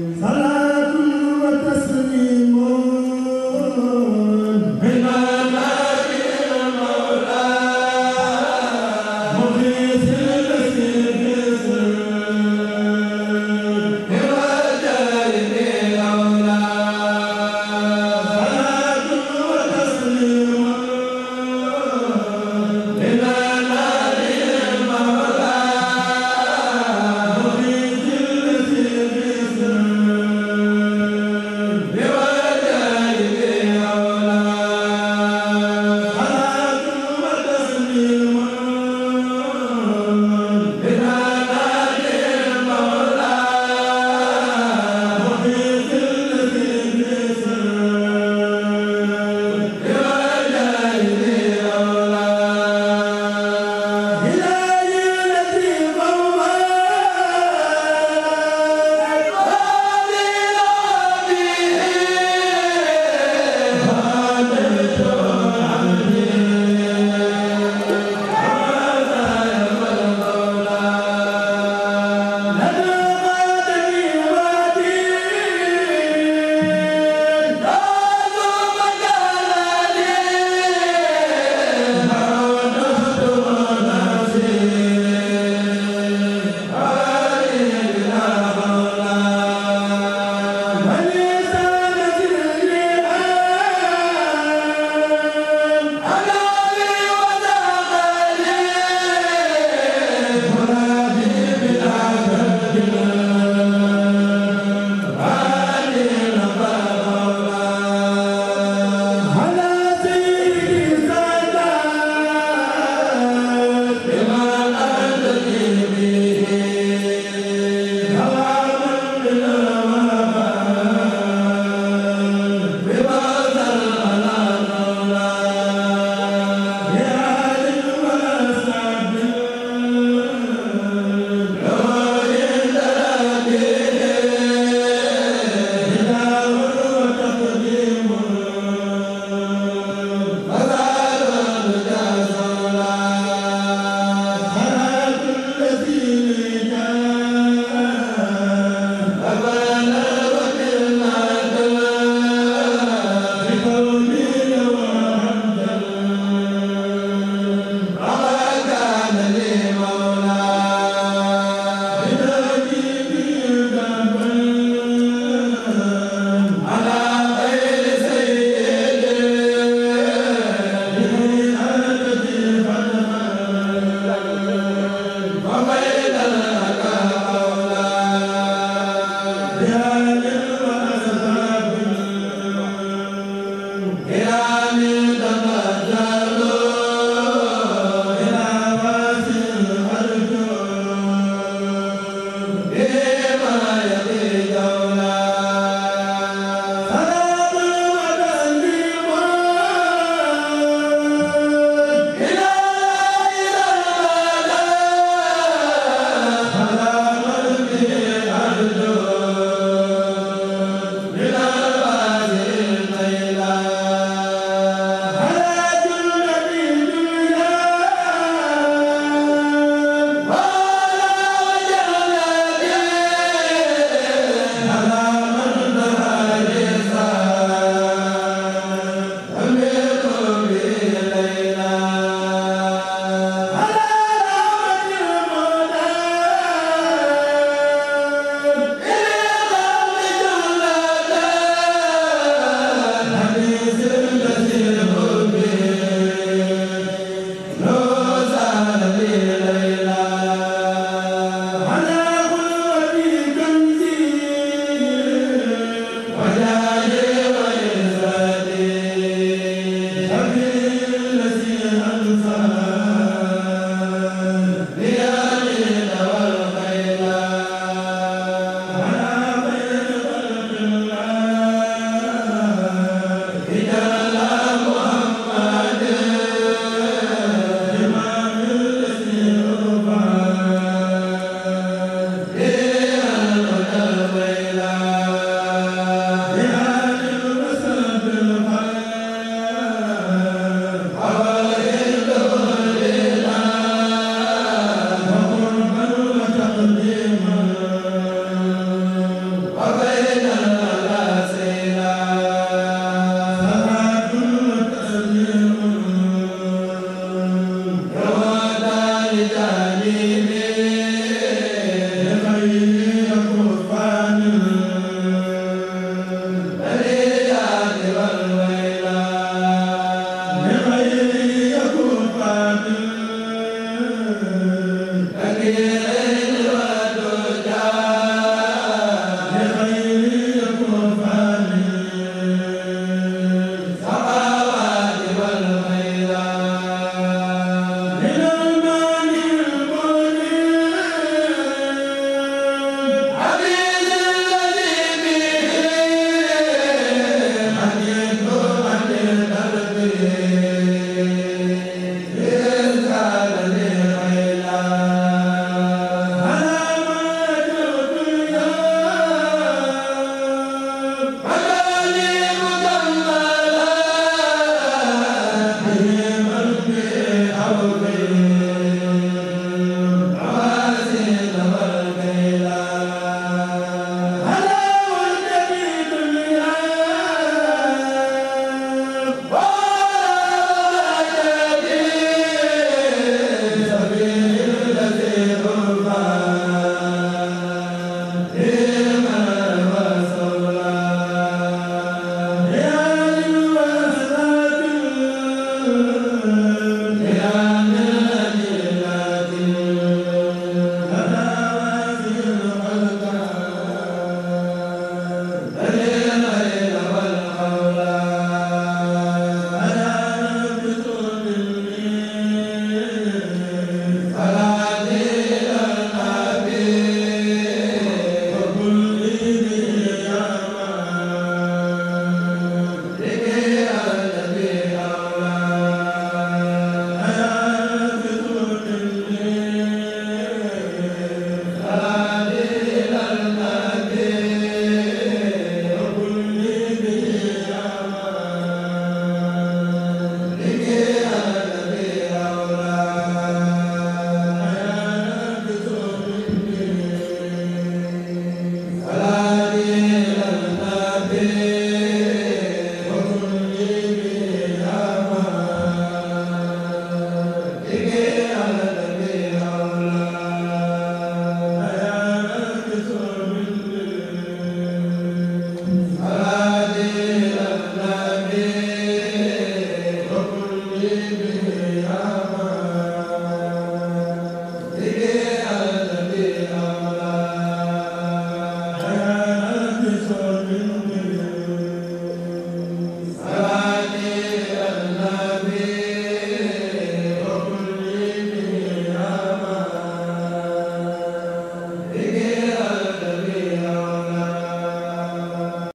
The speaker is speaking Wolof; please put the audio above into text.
salaam